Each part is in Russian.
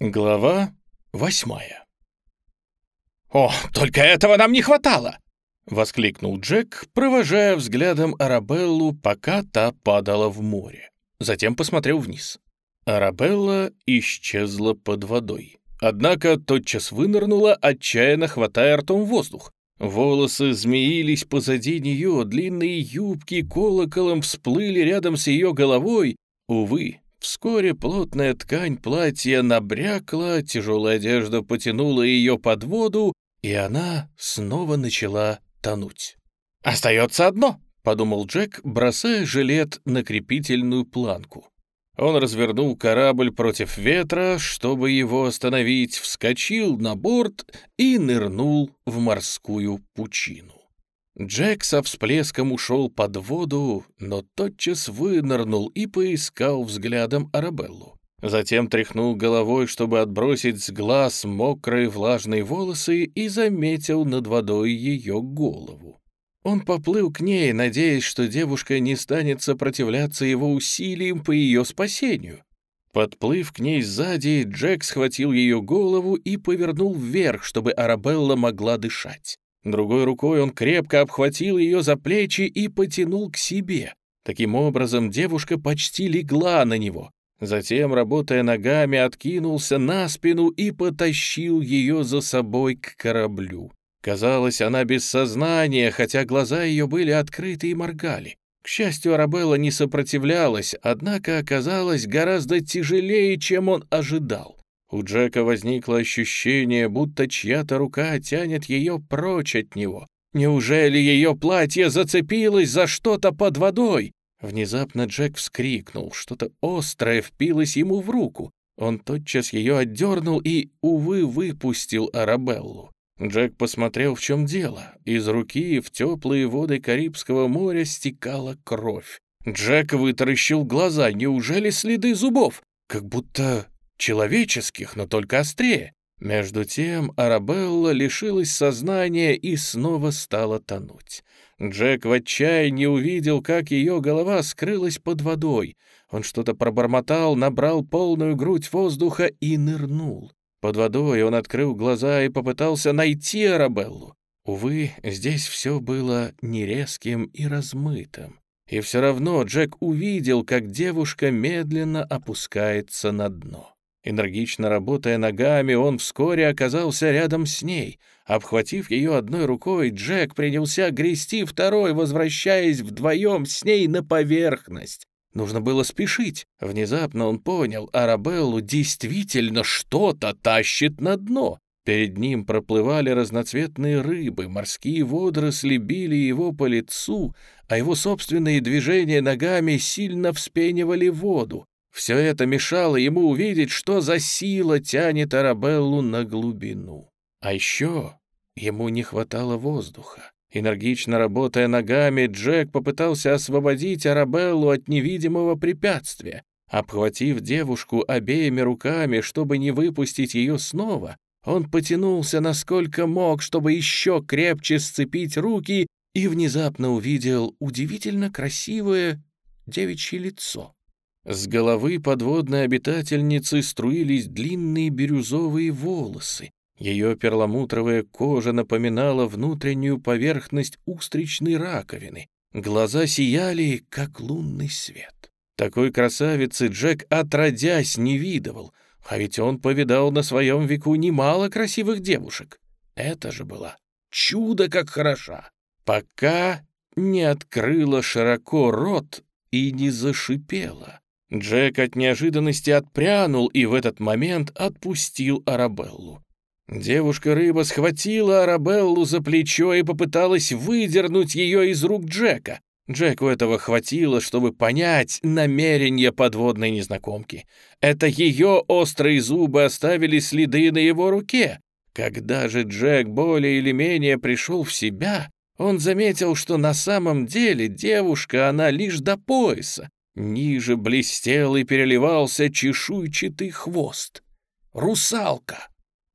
Глава восьмая «О, только этого нам не хватало!» — воскликнул Джек, провожая взглядом Арабеллу, пока та падала в море. Затем посмотрел вниз. Арабелла исчезла под водой. Однако тотчас вынырнула, отчаянно хватая ртом воздух. Волосы змеились позади нее, длинные юбки колоколом всплыли рядом с ее головой. Увы, Вскоре плотная ткань платья набрякла, тяжелая одежда потянула ее под воду, и она снова начала тонуть. «Остается одно», — подумал Джек, бросая жилет на крепительную планку. Он развернул корабль против ветра, чтобы его остановить, вскочил на борт и нырнул в морскую пучину. Джек со всплеском ушел под воду, но тотчас вынырнул и поискал взглядом Арабеллу. Затем тряхнул головой, чтобы отбросить с глаз мокрые влажные волосы и заметил над водой ее голову. Он поплыл к ней, надеясь, что девушка не станет сопротивляться его усилиям по ее спасению. Подплыв к ней сзади, Джек схватил ее голову и повернул вверх, чтобы Арабелла могла дышать. Другой рукой он крепко обхватил ее за плечи и потянул к себе. Таким образом, девушка почти легла на него. Затем, работая ногами, откинулся на спину и потащил ее за собой к кораблю. Казалось, она без сознания, хотя глаза ее были открыты и моргали. К счастью, Арабелла не сопротивлялась, однако оказалась гораздо тяжелее, чем он ожидал. У Джека возникло ощущение, будто чья-то рука тянет ее прочь от него. Неужели ее платье зацепилось за что-то под водой? Внезапно Джек вскрикнул, что-то острое впилось ему в руку. Он тотчас ее отдернул и, увы, выпустил Арабеллу. Джек посмотрел, в чем дело. Из руки в теплые воды Карибского моря стекала кровь. Джек вытаращил глаза. Неужели следы зубов? Как будто человеческих, но только острее. Между тем Арабелла лишилась сознания и снова стала тонуть. Джек в отчаянии увидел, как ее голова скрылась под водой. Он что-то пробормотал, набрал полную грудь воздуха и нырнул. Под водой он открыл глаза и попытался найти Арабеллу. Увы, здесь все было нерезким и размытым. И все равно Джек увидел, как девушка медленно опускается на дно. Энергично работая ногами, он вскоре оказался рядом с ней. Обхватив ее одной рукой, Джек принялся грести второй, возвращаясь вдвоем с ней на поверхность. Нужно было спешить. Внезапно он понял, Арабеллу действительно что-то тащит на дно. Перед ним проплывали разноцветные рыбы, морские водоросли били его по лицу, а его собственные движения ногами сильно вспенивали воду. Все это мешало ему увидеть, что за сила тянет Арабеллу на глубину. А еще ему не хватало воздуха. Энергично работая ногами, Джек попытался освободить Арабеллу от невидимого препятствия. Обхватив девушку обеими руками, чтобы не выпустить ее снова, он потянулся насколько мог, чтобы еще крепче сцепить руки, и внезапно увидел удивительно красивое девичье лицо. С головы подводной обитательницы струились длинные бирюзовые волосы. Ее перламутровая кожа напоминала внутреннюю поверхность устричной раковины. Глаза сияли, как лунный свет. Такой красавицы Джек отродясь не видывал, а ведь он повидал на своем веку немало красивых девушек. Это же была чудо как хороша, пока не открыла широко рот и не зашипела. Джек от неожиданности отпрянул и в этот момент отпустил Арабеллу. Девушка-рыба схватила Арабеллу за плечо и попыталась выдернуть ее из рук Джека. Джеку этого хватило, чтобы понять намерение подводной незнакомки. Это ее острые зубы оставили следы на его руке. Когда же Джек более или менее пришел в себя, он заметил, что на самом деле девушка она лишь до пояса, Ниже блестел и переливался чешуйчатый хвост. Русалка!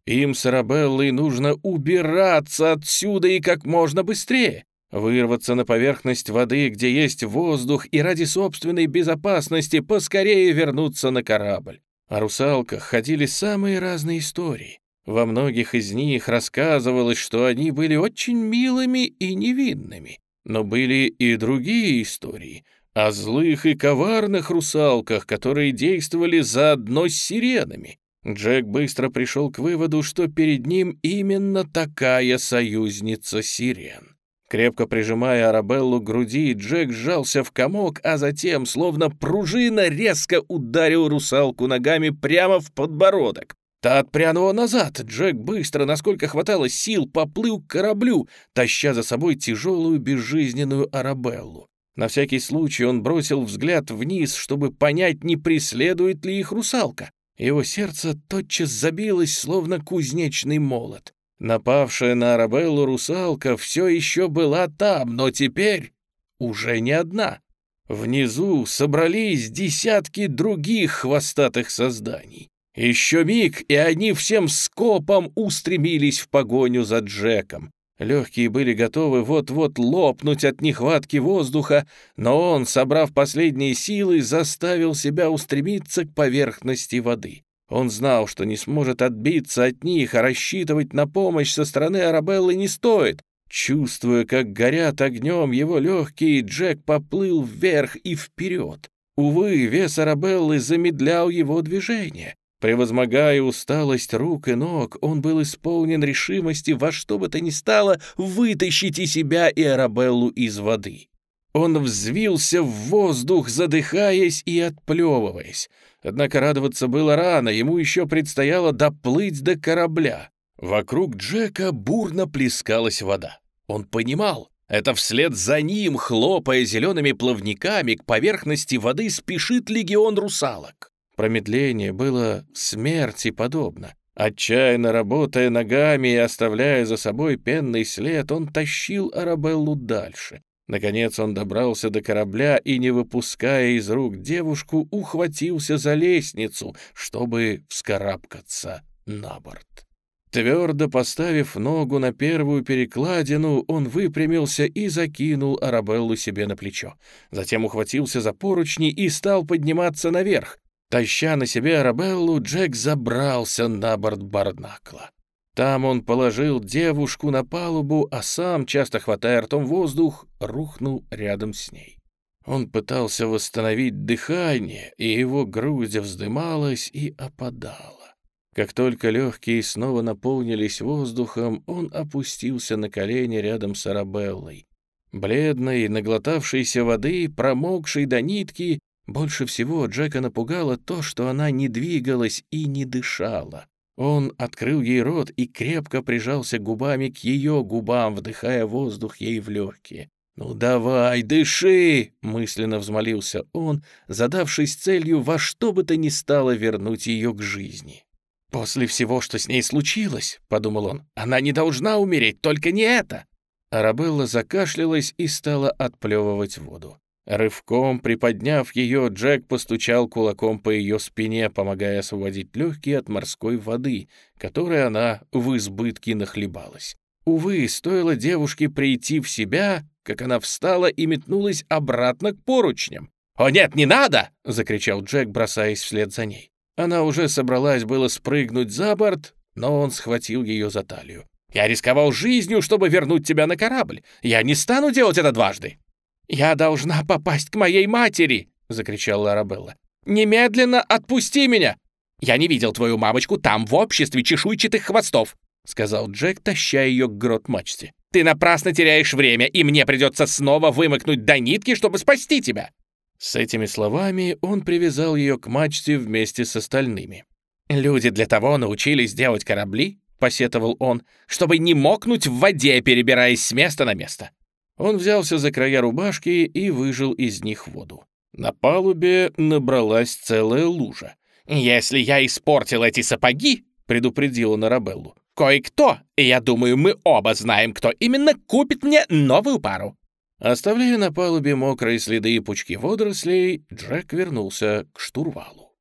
Им с Арабеллой нужно убираться отсюда и как можно быстрее. Вырваться на поверхность воды, где есть воздух, и ради собственной безопасности поскорее вернуться на корабль. О русалках ходили самые разные истории. Во многих из них рассказывалось, что они были очень милыми и невинными. Но были и другие истории о злых и коварных русалках, которые действовали заодно с сиренами. Джек быстро пришел к выводу, что перед ним именно такая союзница сирен. Крепко прижимая Арабеллу к груди, Джек сжался в комок, а затем, словно пружина, резко ударил русалку ногами прямо в подбородок. Та отпрянула назад. Джек быстро, насколько хватало сил, поплыл к кораблю, таща за собой тяжелую безжизненную Арабеллу. На всякий случай он бросил взгляд вниз, чтобы понять, не преследует ли их русалка. Его сердце тотчас забилось, словно кузнечный молот. Напавшая на Арабеллу русалка все еще была там, но теперь уже не одна. Внизу собрались десятки других хвостатых созданий. Еще миг, и они всем скопом устремились в погоню за Джеком. Легкие были готовы вот-вот лопнуть от нехватки воздуха, но он, собрав последние силы, заставил себя устремиться к поверхности воды. Он знал, что не сможет отбиться от них, а рассчитывать на помощь со стороны Арабеллы не стоит. Чувствуя, как горят огнем его легкие, Джек поплыл вверх и вперед. Увы, вес Арабеллы замедлял его движение. Превозмогая усталость рук и ног, он был исполнен решимости во что бы то ни стало вытащить и себя, и Арабеллу из воды. Он взвился в воздух, задыхаясь и отплевываясь. Однако радоваться было рано, ему еще предстояло доплыть до корабля. Вокруг Джека бурно плескалась вода. Он понимал, это вслед за ним, хлопая зелеными плавниками, к поверхности воды спешит легион русалок. Промедление было смерти подобно. Отчаянно работая ногами и оставляя за собой пенный след, он тащил Арабеллу дальше. Наконец он добрался до корабля и, не выпуская из рук девушку, ухватился за лестницу, чтобы вскарабкаться на борт. Твердо поставив ногу на первую перекладину, он выпрямился и закинул Арабеллу себе на плечо. Затем ухватился за поручни и стал подниматься наверх. Таща на себе Арабеллу, Джек забрался на борт Барнакла. Там он положил девушку на палубу, а сам, часто хватая ртом воздух, рухнул рядом с ней. Он пытался восстановить дыхание, и его грудь вздымалась и опадала. Как только легкие снова наполнились воздухом, он опустился на колени рядом с Арабеллой. Бледной, наглотавшейся воды, промокшей до нитки, больше всего Джека напугало то, что она не двигалась и не дышала. Он открыл ей рот и крепко прижался губами к ее губам, вдыхая воздух ей в легкие. «Ну давай, дыши!» — мысленно взмолился он, задавшись целью во что бы то ни стало вернуть ее к жизни. «После всего, что с ней случилось, — подумал он, — она не должна умереть, только не это!» Арабелла закашлялась и стала отплевывать воду. Рывком приподняв ее, Джек постучал кулаком по ее спине, помогая освободить легкие от морской воды, которой она в избытке нахлебалась. Увы, стоило девушке прийти в себя, как она встала и метнулась обратно к поручням. «О нет, не надо!» — закричал Джек, бросаясь вслед за ней. Она уже собралась было спрыгнуть за борт, но он схватил ее за талию. «Я рисковал жизнью, чтобы вернуть тебя на корабль. Я не стану делать это дважды!» «Я должна попасть к моей матери!» — закричала Арабелла. «Немедленно отпусти меня!» «Я не видел твою мамочку там, в обществе чешуйчатых хвостов!» — сказал Джек, таща ее к грот-мачте. «Ты напрасно теряешь время, и мне придется снова вымокнуть до нитки, чтобы спасти тебя!» С этими словами он привязал ее к мачте вместе с остальными. «Люди для того научились делать корабли, — посетовал он, — чтобы не мокнуть в воде, перебираясь с места на место. Он взялся за края рубашки и выжил из них воду. На палубе набралась целая лужа. «Если я испортил эти сапоги», — предупредила Нарабеллу, «кое-кто, и я думаю, мы оба знаем, кто именно купит мне новую пару». Оставляя на палубе мокрые следы и пучки водорослей, Джек вернулся к штурвалу.